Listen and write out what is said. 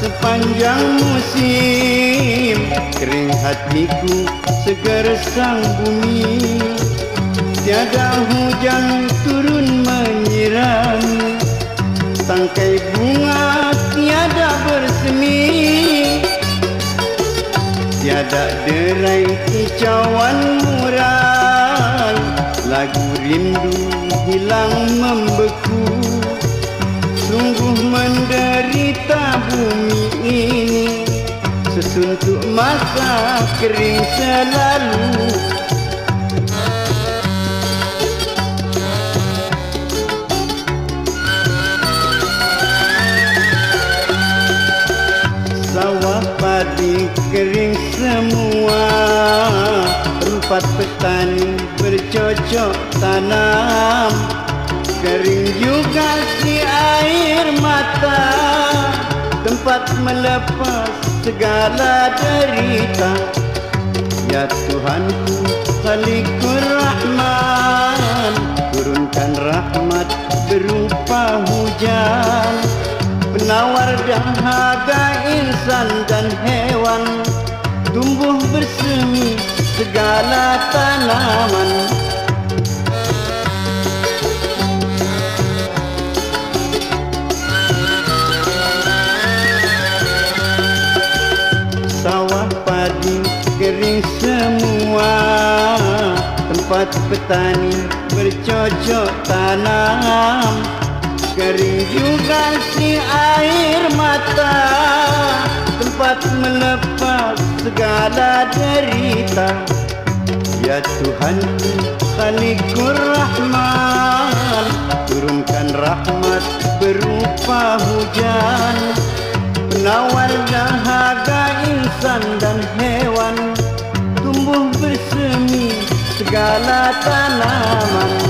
Sepanjang musim. Kering hatiku segar sang bumi. Tiada hujan turun menyirami Tangkai bunga tiada bersemi. Tiada derai kicauan murai Lagu rindu hilang membeku menderita bumi ini. Sesuntuk masa kering selalu. Sawah padi kering semua. Tempat petani bercocok tanam. Kering juga si air mata melepas segala derita. Ya Tuhanku Khalikur Rahman Turunkan rahmat berupa hujan. Penawar dahaga insan dan hewan Tumbuh bersemi segala tanaman Tempat petani bercocok tanam. Kering juga si air mata. Tempat melepas segala derita. Ya Tuhan Khalikur Rahman Turunkan rahmat berupa hujan गाना का नाम।